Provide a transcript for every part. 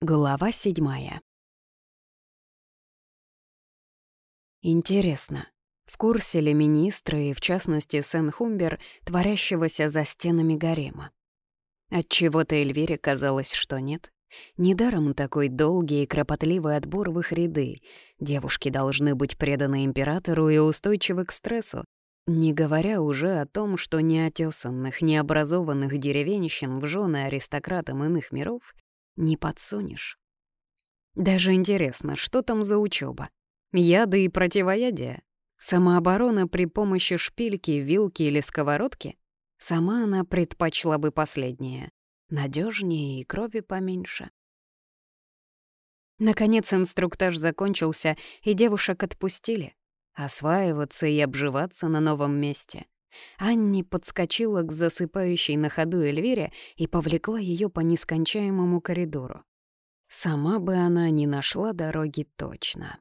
Глава седьмая. Интересно, в курсе ли министры, и в частности Сен-Хумбер, творящегося за стенами гарема? Отчего-то Эльвире казалось, что нет. Недаром такой долгий и кропотливый отбор в их ряды. Девушки должны быть преданы императору и устойчивы к стрессу, не говоря уже о том, что неотесанных, необразованных деревенщин в жены аристократам иных миров не подсунешь. Даже интересно, что там за учеба? Яды и противоядия? Самооборона при помощи шпильки, вилки или сковородки? Сама она предпочла бы последнее. Надежнее и крови поменьше. Наконец инструктаж закончился, и девушек отпустили. Осваиваться и обживаться на новом месте — Анни подскочила к засыпающей на ходу Эльвире и повлекла ее по нескончаемому коридору. Сама бы она не нашла дороги точно.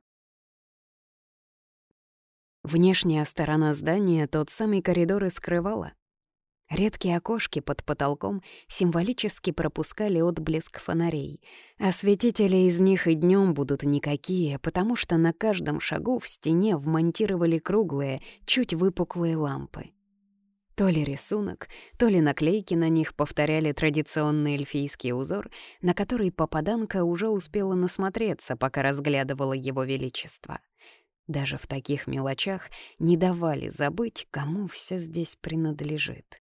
Внешняя сторона здания тот самый коридор и скрывала. Редкие окошки под потолком символически пропускали отблеск фонарей. Осветители из них и днем будут никакие, потому что на каждом шагу в стене вмонтировали круглые, чуть выпуклые лампы. То ли рисунок, то ли наклейки на них повторяли традиционный эльфийский узор, на который попаданка уже успела насмотреться, пока разглядывала его величество. Даже в таких мелочах не давали забыть, кому все здесь принадлежит.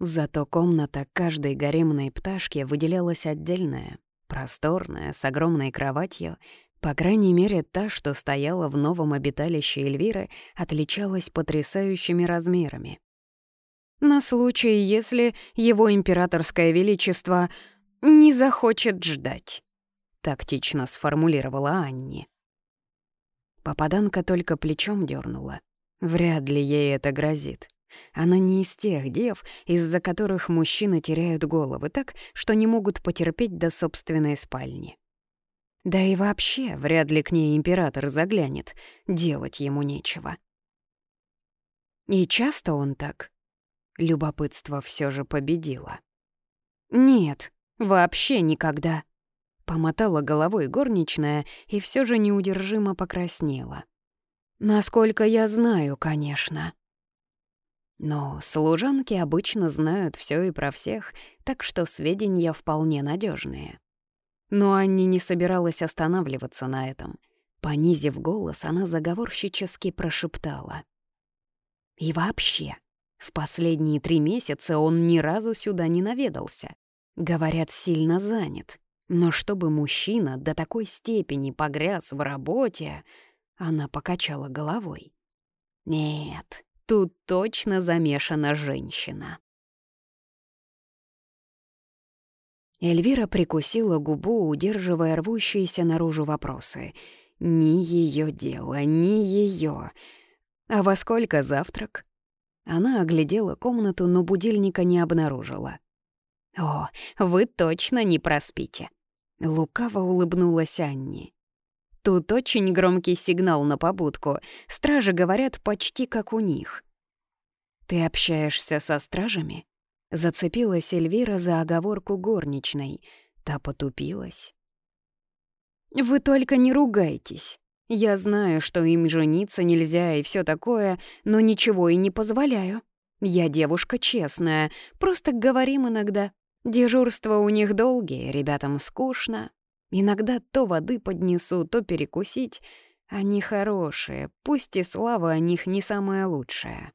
Зато комната каждой гаремной пташки выделялась отдельная, просторная, с огромной кроватью, по крайней мере, та, что стояла в новом обиталище Эльвиры, отличалась потрясающими размерами. «На случай, если его императорское величество не захочет ждать», — тактично сформулировала Анни. Попаданка только плечом дернула. Вряд ли ей это грозит. Она не из тех дев, из-за которых мужчины теряют головы так, что не могут потерпеть до собственной спальни. Да и вообще, вряд ли к ней император заглянет, делать ему нечего. И часто он так? Любопытство все же победило. «Нет, вообще никогда», — помотала головой горничная и все же неудержимо покраснела. «Насколько я знаю, конечно». Но служанки обычно знают все и про всех, так что сведения вполне надежные. Но Анни не собиралась останавливаться на этом. Понизив голос, она заговорщически прошептала. «И вообще, в последние три месяца он ни разу сюда не наведался. Говорят, сильно занят. Но чтобы мужчина до такой степени погряз в работе...» Она покачала головой. «Нет, тут точно замешана женщина». Эльвира прикусила губу, удерживая рвущиеся наружу вопросы. «Ни ее дело, ни ее. А во сколько завтрак?» Она оглядела комнату, но будильника не обнаружила. «О, вы точно не проспите!» Лукаво улыбнулась Анни. «Тут очень громкий сигнал на побудку. Стражи говорят почти как у них». «Ты общаешься со стражами?» Зацепилась Эльвира за оговорку горничной. Та потупилась. «Вы только не ругайтесь. Я знаю, что им жениться нельзя и все такое, но ничего и не позволяю. Я девушка честная, просто говорим иногда. Дежурство у них долгие, ребятам скучно. Иногда то воды поднесу, то перекусить. Они хорошие, пусть и слава о них не самая лучшая.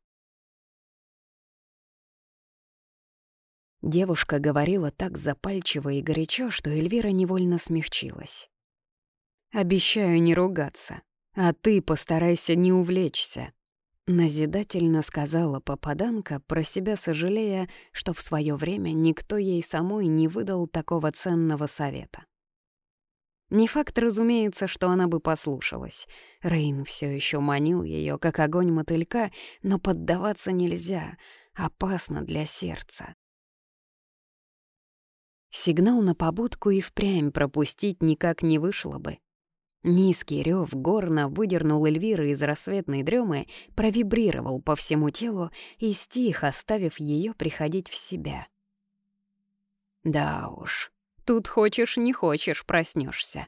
Девушка говорила так запальчиво и горячо, что Эльвира невольно смягчилась. «Обещаю не ругаться, а ты постарайся не увлечься», — назидательно сказала попаданка, про себя сожалея, что в свое время никто ей самой не выдал такого ценного совета. Не факт, разумеется, что она бы послушалась. Рейн все еще манил ее, как огонь мотылька, но поддаваться нельзя, опасно для сердца. Сигнал на побудку и впрямь пропустить никак не вышло бы. Низкий рев горно выдернул Эльвиры из рассветной дремы, провибрировал по всему телу и стих, оставив ее приходить в себя. Да уж, тут хочешь не хочешь проснешься.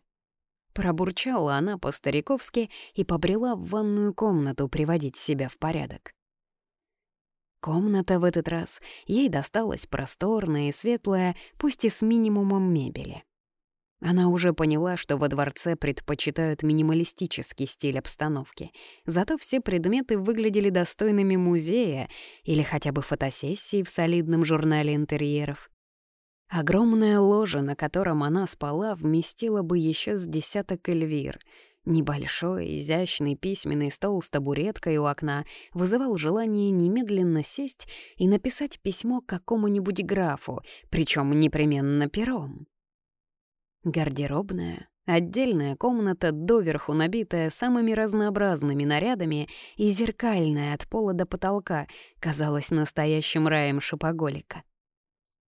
Пробурчала она по-стариковски и побрела в ванную комнату приводить себя в порядок. Комната в этот раз ей досталась просторная и светлая, пусть и с минимумом мебели. Она уже поняла, что во дворце предпочитают минималистический стиль обстановки, зато все предметы выглядели достойными музея или хотя бы фотосессии в солидном журнале интерьеров. Огромное ложе, на котором она спала, вместило бы еще с десяток эльвир. Небольшой, изящный письменный стол с табуреткой у окна вызывал желание немедленно сесть и написать письмо какому-нибудь графу, причем непременно пером. Гардеробная, отдельная комната, доверху набитая самыми разнообразными нарядами и зеркальная от пола до потолка, казалась настоящим раем шопоголика.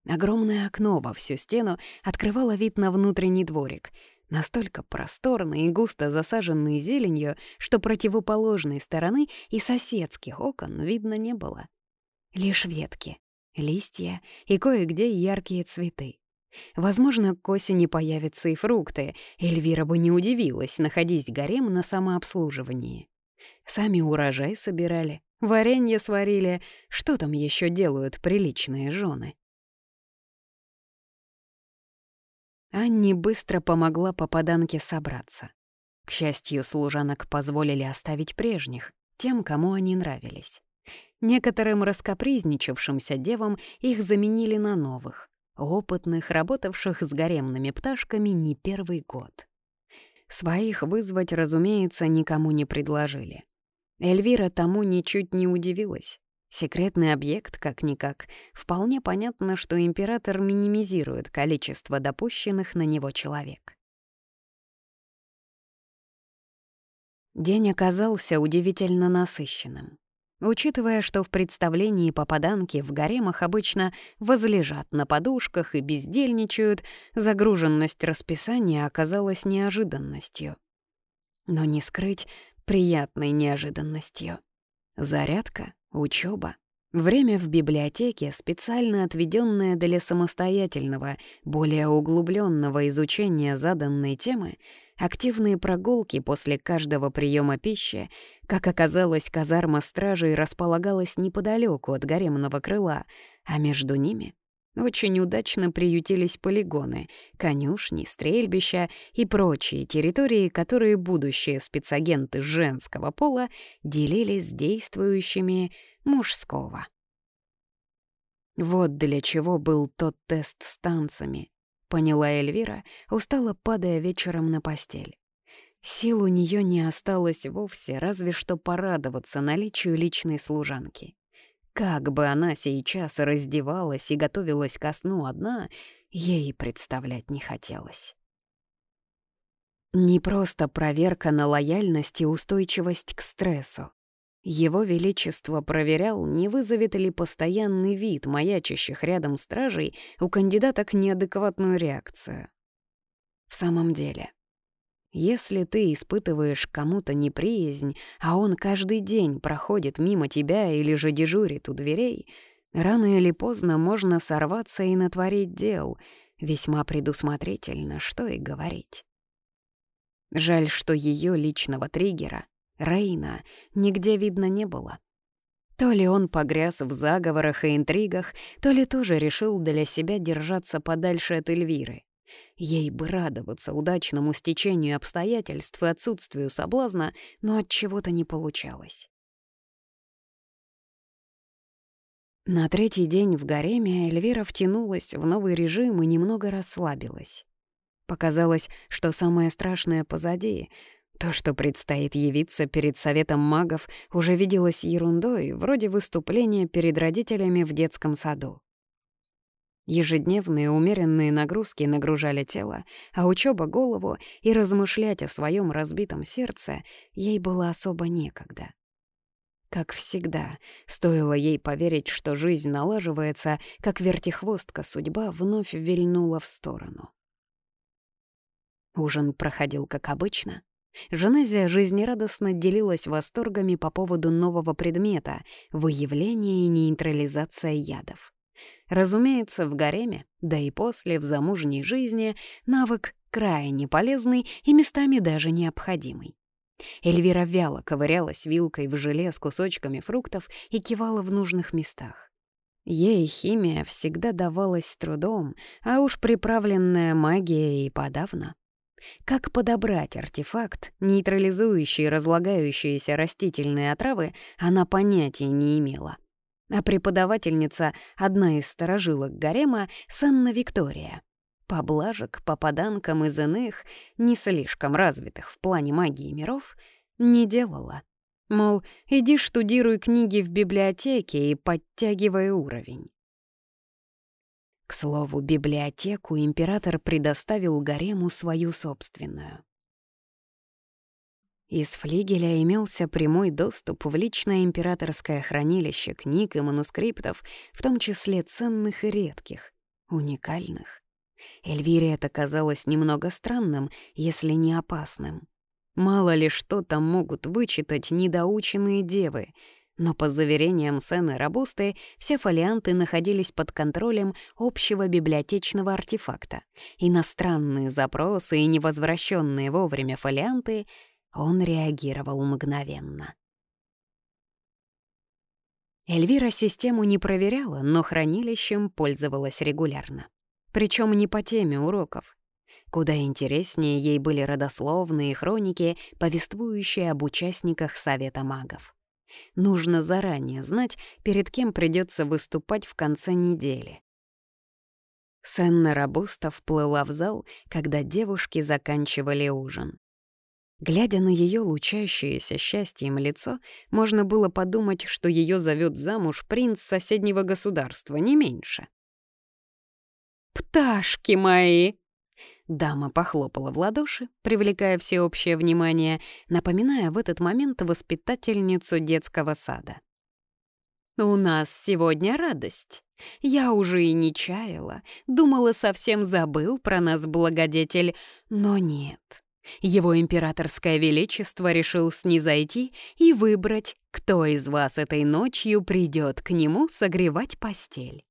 Огромное окно во всю стену открывало вид на внутренний дворик, настолько просторный и густо засаженный зеленью, что противоположной стороны и соседских окон видно не было. Лишь ветки, листья и кое-где яркие цветы. Возможно, к осени появятся и фрукты. Эльвира бы не удивилась, находясь гарем на самообслуживании. Сами урожай собирали, варенье сварили. Что там еще делают приличные жены? Анне быстро помогла попаданке собраться. К счастью, служанок позволили оставить прежних, тем, кому они нравились. Некоторым раскопризничавшимся девам их заменили на новых опытных, работавших с гаремными пташками не первый год. Своих вызвать, разумеется, никому не предложили. Эльвира тому ничуть не удивилась. Секретный объект, как-никак. Вполне понятно, что император минимизирует количество допущенных на него человек. День оказался удивительно насыщенным. Учитывая, что в представлении попаданки в гаремах обычно возлежат на подушках и бездельничают, загруженность расписания оказалась неожиданностью. Но не скрыть приятной неожиданностью. Зарядка, учеба, время в библиотеке, специально отведенное для самостоятельного, более углубленного изучения заданной темы — Активные прогулки после каждого приема пищи, как оказалось, казарма стражей располагалась неподалеку от гаремного крыла, а между ними очень удачно приютились полигоны, конюшни, стрельбища и прочие территории, которые будущие спецагенты женского пола делили с действующими мужского. Вот для чего был тот тест с танцами, поняла Эльвира, устало падая вечером на постель. Сил у нее не осталось вовсе, разве что порадоваться наличию личной служанки. Как бы она сейчас раздевалась и готовилась ко сну одна, ей представлять не хотелось. Не просто проверка на лояльность и устойчивость к стрессу. Его Величество проверял, не вызовет ли постоянный вид маячащих рядом стражей у кандидаток неадекватную реакцию. В самом деле, если ты испытываешь кому-то неприязнь, а он каждый день проходит мимо тебя или же дежурит у дверей, рано или поздно можно сорваться и натворить дел, весьма предусмотрительно, что и говорить. Жаль, что ее личного триггера Рейна нигде видно не было. То ли он погряз в заговорах и интригах, то ли тоже решил для себя держаться подальше от Эльвиры. Ей бы радоваться удачному стечению обстоятельств и отсутствию соблазна, но от чего-то не получалось. На третий день в гареме Эльвира втянулась в новый режим и немного расслабилась. Показалось, что самое страшное позади, то, что предстоит явиться перед советом магов, уже виделось ерундой, вроде выступления перед родителями в детском саду. Ежедневные умеренные нагрузки нагружали тело, а учеба — голову, и размышлять о своем разбитом сердце ей было особо некогда. Как всегда, стоило ей поверить, что жизнь налаживается, как вертихвостка судьба вновь вильнула в сторону. Ужин проходил как обычно. Женезия жизнерадостно делилась восторгами по поводу нового предмета — выявления и нейтрализация ядов. Разумеется, в гареме, да и после, в замужней жизни, навык крайне полезный и местами даже необходимый. Эльвира вяло ковырялась вилкой в желе с кусочками фруктов и кивала в нужных местах. Ей химия всегда давалась с трудом, а уж приправленная магией и подавно. Как подобрать артефакт, нейтрализующий разлагающиеся растительные отравы, она понятия не имела. А преподавательница, одна из сторожилок гарема, Санна Виктория. Поблажек попаданкам из иных, не слишком развитых в плане магии миров, не делала. Мол, иди штудируй книги в библиотеке и подтягивай уровень. К слову, библиотеку император предоставил гарему свою собственную. Из флигеля имелся прямой доступ в личное императорское хранилище книг и манускриптов, в том числе ценных и редких, уникальных. Эльвире это казалось немного странным, если не опасным. Мало ли что там могут вычитать недоученные девы. Но по заверениям Сены Рабусты, все фолианты находились под контролем общего библиотечного артефакта. Иностранные запросы и невозвращенные вовремя фолианты он реагировал мгновенно. Эльвира систему не проверяла, но хранилищем пользовалась регулярно. Причем не по теме уроков. Куда интереснее ей были родословные хроники, повествующие об участниках Совета магов. Нужно заранее знать, перед кем придется выступать в конце недели. Сенна Рабуста вплыла в зал, когда девушки заканчивали ужин. Глядя на ее лучащееся счастьем лицо, можно было подумать, что ее зовет замуж принц соседнего государства, не меньше. «Пташки мои!» Дама похлопала в ладоши, привлекая всеобщее внимание, напоминая в этот момент воспитательницу детского сада. «У нас сегодня радость. Я уже и не чаяла, думала, совсем забыл про нас благодетель, но нет. Его императорское величество решил снизойти и выбрать, кто из вас этой ночью придет к нему согревать постель.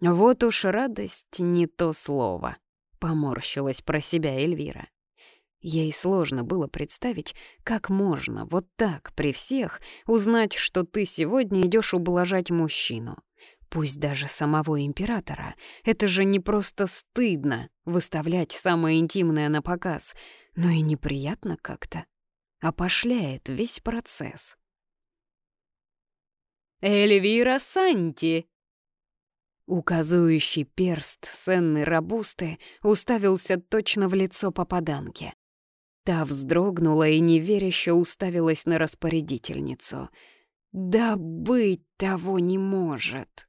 Вот уж радость не то слово, поморщилась про себя Эльвира. Ей сложно было представить, как можно вот так при всех узнать, что ты сегодня идешь ублажать мужчину. Пусть даже самого императора. Это же не просто стыдно выставлять самое интимное на показ, но и неприятно как-то. Опошляет весь процесс. «Эльвира Санти!» Указующий перст Сенны Рабусты уставился точно в лицо попаданки. Та вздрогнула и неверяще уставилась на распорядительницу. «Да быть того не может!»